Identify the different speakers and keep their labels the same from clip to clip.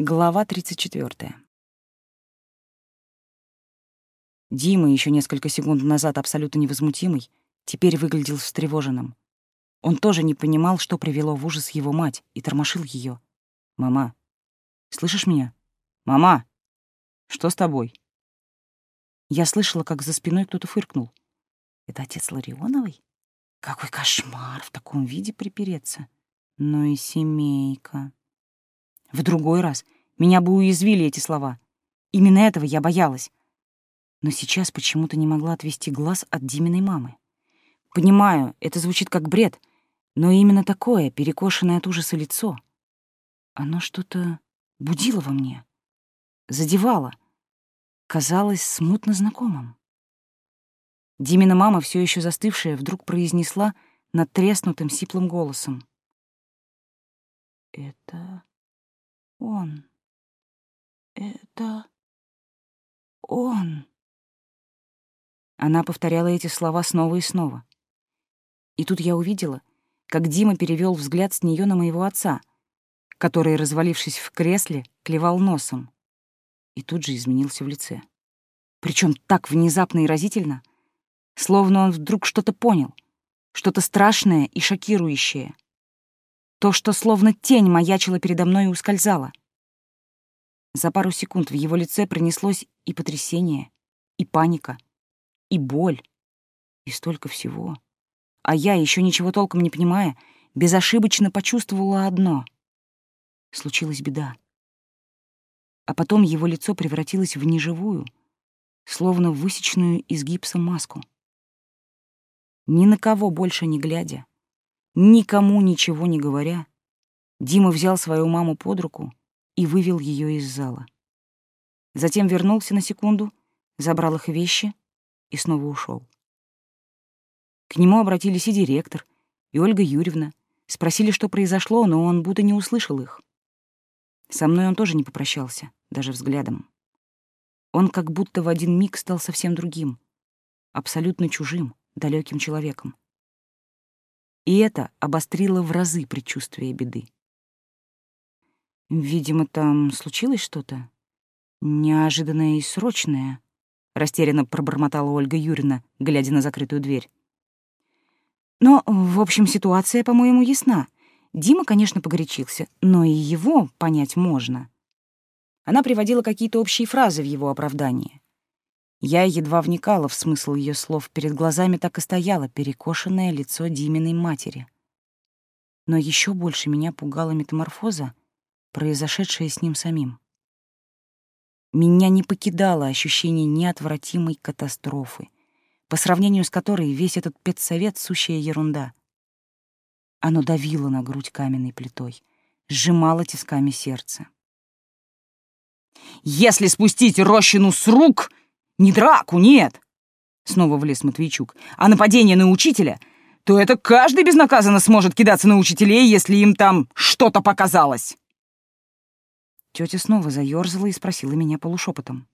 Speaker 1: Глава 34. Дима, еще несколько секунд назад абсолютно невозмутимый, теперь выглядел встревоженным. Он тоже не понимал, что привело в ужас его мать, и тормошил ее. «Мама, слышишь меня? Мама, что с тобой?» Я слышала, как за спиной кто-то фыркнул. «Это отец Ларионовой? Какой кошмар в таком виде припереться! Ну и семейка!» В другой раз меня бы уязвили эти слова. Именно этого я боялась. Но сейчас почему-то не могла отвести глаз от Диминой мамы. Понимаю, это звучит как бред, но именно такое, перекошенное от ужаса лицо. Оно что-то будило во мне, задевало, казалось смутно знакомым. Димина мама, все еще застывшая, вдруг произнесла над треснутым сиплым голосом. «Это он. Это он. Она повторяла эти слова снова и снова. И тут я увидела, как Дима перевел взгляд с нее на моего отца, который, развалившись в кресле, клевал носом. И тут же изменился в лице. Причем так внезапно и разительно, словно он вдруг что-то понял, что-то страшное и шокирующее — то, что словно тень маячила передо мной и ускользала. За пару секунд в его лице пронеслось и потрясение, и паника, и боль, и столько всего. А я, еще ничего толком не понимая, безошибочно почувствовала одно. Случилась беда. А потом его лицо превратилось в неживую, словно высеченную из гипса маску. Ни на кого больше не глядя, Никому ничего не говоря, Дима взял свою маму под руку и вывел ее из зала. Затем вернулся на секунду, забрал их вещи и снова ушел. К нему обратились и директор, и Ольга Юрьевна, спросили, что произошло, но он будто не услышал их. Со мной он тоже не попрощался, даже взглядом. Он как будто в один миг стал совсем другим, абсолютно чужим, далеким человеком и это обострило в разы предчувствие беды. «Видимо, там случилось что-то неожиданное и срочное», — растерянно пробормотала Ольга Юрьевна, глядя на закрытую дверь. «Но, в общем, ситуация, по-моему, ясна. Дима, конечно, погорячился, но и его понять можно». Она приводила какие-то общие фразы в его оправдание. Я едва вникала в смысл ее слов, перед глазами так и стояло перекошенное лицо Диминой матери. Но еще больше меня пугала метаморфоза, произошедшая с ним самим. Меня не покидало ощущение неотвратимой катастрофы, по сравнению с которой весь этот педсовет — сущая ерунда. Оно давило на грудь каменной плитой, сжимало тисками сердце. «Если спустить рощину с рук!» Не драку, нет!» Снова влез Матвейчук. «А нападение на учителя? То это каждый безнаказанно сможет кидаться на учителей, если им там что-то показалось!» Тетя снова заерзала и спросила меня полушепотом.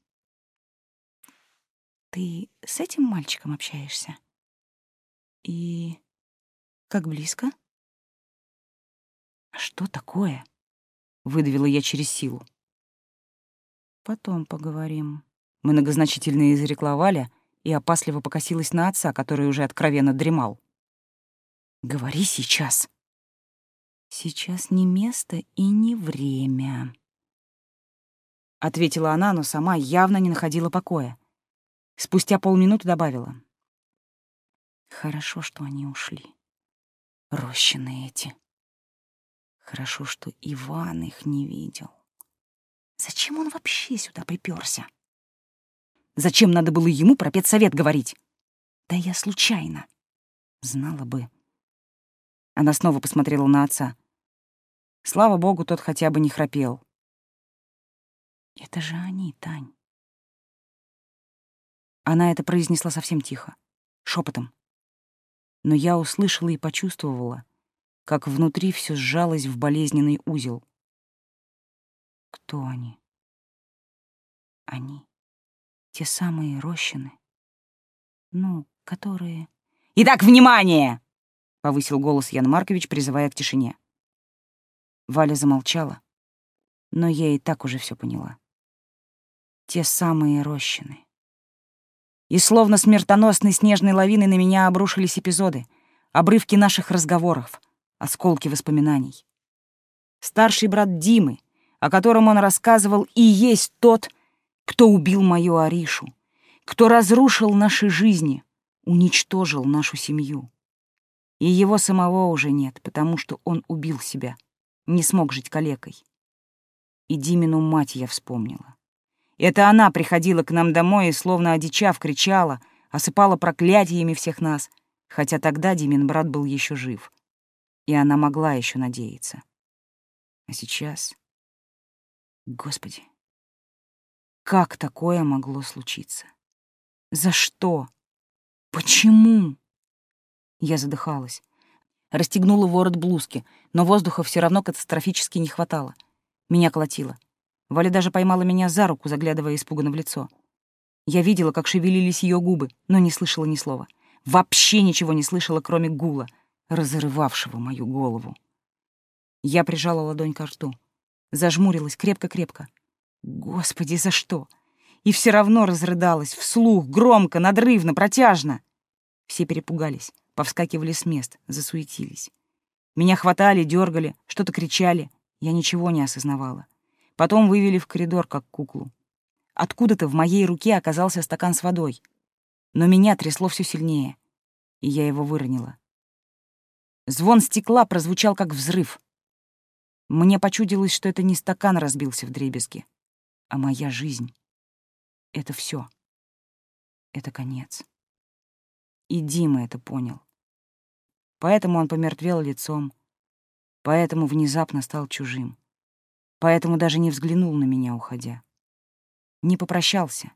Speaker 1: «Ты с этим мальчиком общаешься? И как близко?» «А «Что такое?» — выдавила я через силу. «Потом поговорим», Многозначительно изрекла Валя и опасливо покосилась на отца, который уже откровенно дремал. «Говори сейчас». «Сейчас не место и не время», — ответила она, но сама явно не находила покоя. Спустя полминуты добавила. «Хорошо, что они ушли. Рощины эти. Хорошо, что Иван их не видел. Зачем он вообще сюда приперся? Зачем надо было ему про педсовет говорить? Да я случайно. Знала бы. Она снова посмотрела на отца. Слава богу, тот хотя бы не храпел. Это же они, Тань. Она это произнесла совсем тихо, шепотом. Но я услышала и почувствовала, как внутри все сжалось в болезненный узел. Кто они? Они. Те самые рощины. Ну, которые... «Итак, внимание!» — повысил голос Ян Маркович, призывая к тишине. Валя замолчала, Но я и так уже все поняла. Те самые рощины. И словно смертоносной снежной лавиной на меня обрушились эпизоды, обрывки наших разговоров, осколки воспоминаний. Старший брат Димы, о котором он рассказывал, и есть тот, кто убил мою Аришу, кто разрушил наши жизни, уничтожил нашу семью. И его самого уже нет, потому что он убил себя, не смог жить калекой. И Димину мать я вспомнила. Это она приходила к нам домой и, словно одичав, кричала, осыпала проклятиями всех нас, хотя тогда Димин брат был еще жив. И она могла еще надеяться. А сейчас... Господи, как такое могло случиться? За что? Почему? Я задыхалась. Расстегнула ворот блузки, но воздуха все равно катастрофически не хватало. Меня колотило. Валя даже поймала меня за руку, заглядывая испуганно в лицо. Я видела, как шевелились ее губы, но не слышала ни слова. Вообще ничего не слышала, кроме гула, разрывавшего мою голову. Я прижала ладонь к рту. Зажмурилась крепко-крепко. Господи, за что? И все равно разрыдалась, вслух, громко, надрывно, протяжно. Все перепугались, повскакивали с мест, засуетились. Меня хватали, дергали, что-то кричали. Я ничего не осознавала. Потом вывели в коридор, как куклу. Откуда-то в моей руке оказался стакан с водой. Но меня трясло все сильнее, и я его выронила. Звон стекла прозвучал, как взрыв. Мне почудилось, что это не стакан разбился в дребезги, а моя жизнь. Это все. Это конец. И Дима это понял. Поэтому он помертвел лицом, поэтому внезапно стал чужим поэтому даже не взглянул на меня, уходя. Не попрощался.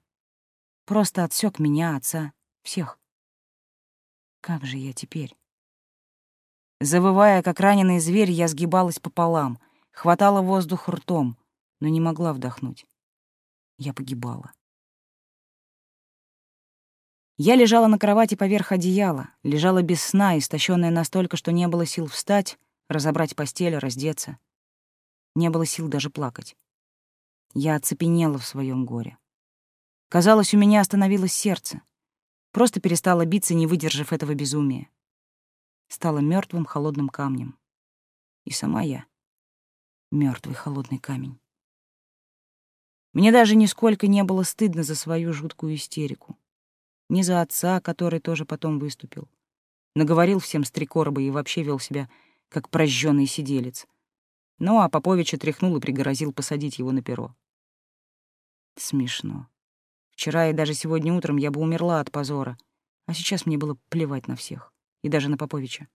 Speaker 1: Просто отсек меня, отца, всех. Как же я теперь? Завывая, как раненый зверь, я сгибалась пополам, хватала воздух ртом, но не могла вдохнуть. Я погибала. Я лежала на кровати поверх одеяла, лежала без сна, истощенная настолько, что не было сил встать, разобрать постель, раздеться. Не было сил даже плакать. Я оцепенела в своем горе. Казалось, у меня остановилось сердце. Просто перестало биться, не выдержав этого безумия. Стала мертвым холодным камнем. И сама я — мертвый холодный камень. Мне даже нисколько не было стыдно за свою жуткую истерику. Ни за отца, который тоже потом выступил. Наговорил всем с и вообще вел себя как прожженный сиделец — ну, а Поповича тряхнул и пригрозил посадить его на перо. Смешно. Вчера и даже сегодня утром я бы умерла от позора, а сейчас мне было плевать на всех, и даже на Поповича.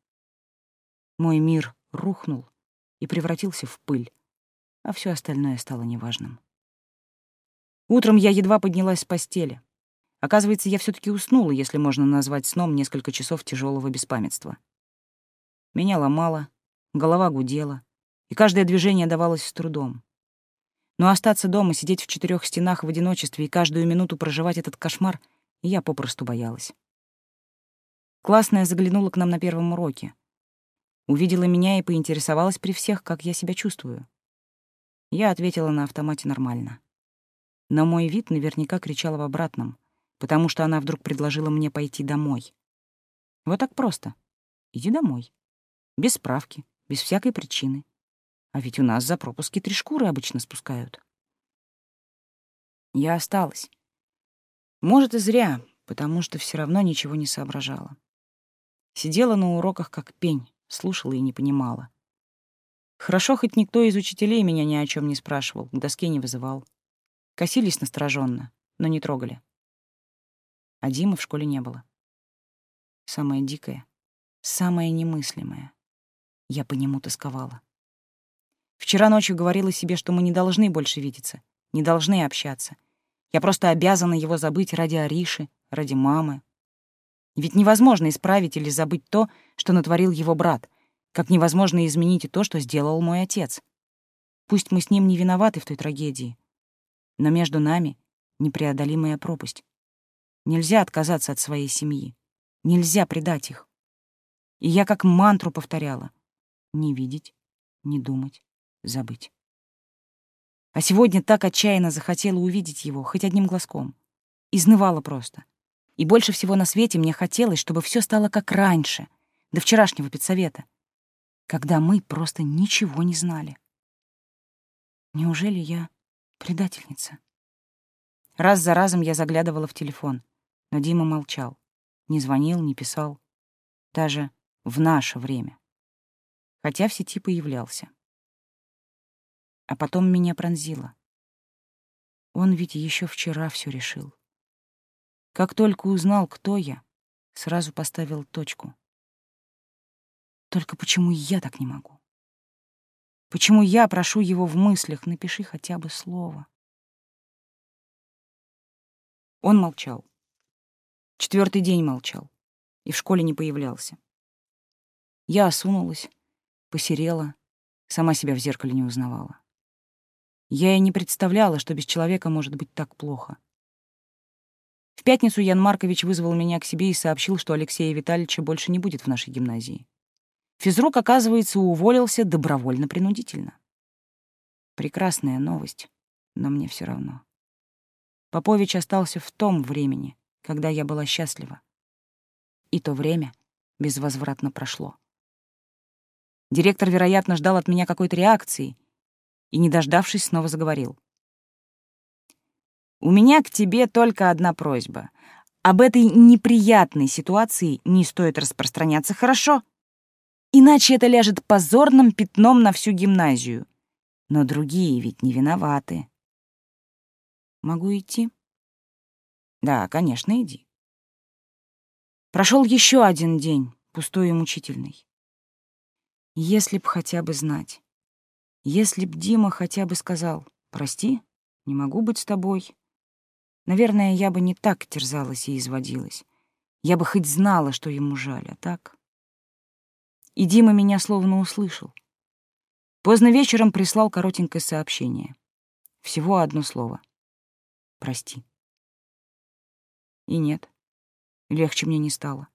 Speaker 1: Мой мир рухнул и превратился в пыль, а все остальное стало неважным. Утром я едва поднялась с постели. Оказывается, я все таки уснула, если можно назвать сном несколько часов тяжелого беспамятства. Меня ломало, голова гудела, и каждое движение давалось с трудом. Но остаться дома, сидеть в четырех стенах в одиночестве и каждую минуту проживать этот кошмар я попросту боялась. Классная заглянула к нам на первом уроке. Увидела меня и поинтересовалась при всех, как я себя чувствую. Я ответила на автомате нормально. Но мой вид наверняка кричал в обратном, потому что она вдруг предложила мне пойти домой. Вот так просто. Иди домой. Без справки, без всякой причины. А ведь у нас за пропуски три шкуры обычно спускают. Я осталась. Может, и зря, потому что все равно ничего не соображала. Сидела на уроках как пень, слушала и не понимала. Хорошо, хоть никто из учителей меня ни о чем не спрашивал, к доске не вызывал. Косились настороженно, но не трогали. А Димы в школе не было. Самое дикое, самое немыслимое. Я по нему тосковала. Вчера ночью говорила себе, что мы не должны больше видеться, не должны общаться. Я просто обязана его забыть ради Ариши, ради мамы. Ведь невозможно исправить или забыть то, что натворил его брат, как невозможно изменить и то, что сделал мой отец. Пусть мы с ним не виноваты в той трагедии, но между нами непреодолимая пропасть. Нельзя отказаться от своей семьи. Нельзя предать их. И я как мантру повторяла. Не видеть, не думать, забыть. А сегодня так отчаянно захотела увидеть его, хоть одним глазком. Изнывала просто. И больше всего на свете мне хотелось, чтобы все стало как раньше, до вчерашнего педсовета, когда мы просто ничего не знали. Неужели я предательница? Раз за разом я заглядывала в телефон, но Дима молчал. Не звонил, не писал. Даже в наше время. Хотя в сети появлялся. А потом меня пронзило. Он ведь еще вчера все решил. Как только узнал, кто я, сразу поставил точку. Только почему я так не могу? Почему я прошу его в мыслях, напиши хотя бы слово? Он молчал. Четвертый день молчал и в школе не появлялся. Я осунулась, посерела, сама себя в зеркале не узнавала. Я и не представляла, что без человека может быть так плохо. В пятницу Ян Маркович вызвал меня к себе и сообщил, что Алексея Витальевича больше не будет в нашей гимназии. Физрук, оказывается, уволился добровольно-принудительно. Прекрасная новость, но мне все равно. Попович остался в том времени, когда я была счастлива. И то время безвозвратно прошло. Директор, вероятно, ждал от меня какой-то реакции и, не дождавшись, снова заговорил. «У меня к тебе только одна просьба. Об этой неприятной ситуации не стоит распространяться, хорошо? Иначе это ляжет позорным пятном на всю гимназию. Но другие ведь не виноваты». «Могу идти?» «Да, конечно, иди». Прошел еще один день, пустой и мучительный. Если б хотя бы знать. Если б Дима хотя бы сказал «Прости, не могу быть с тобой», наверное, я бы не так терзалась и изводилась. Я бы хоть знала, что ему жаль, а так... И Дима меня словно услышал. Поздно вечером прислал коротенькое сообщение. Всего одно слово. «Прости». И нет, легче мне не стало.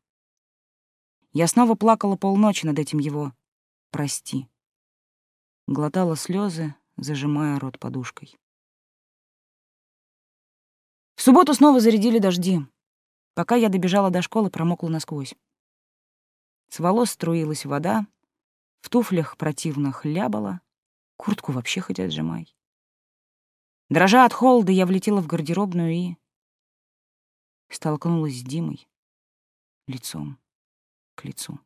Speaker 1: Я снова плакала полночи над этим его прости. Глотала слезы, зажимая рот подушкой. В субботу снова зарядили дожди. Пока я добежала до школы, промокла насквозь. С волос струилась вода, в туфлях противно хлябала, куртку вообще хоть отжимай. Дрожа от холода, я влетела в гардеробную и... столкнулась с Димой лицом к лицу.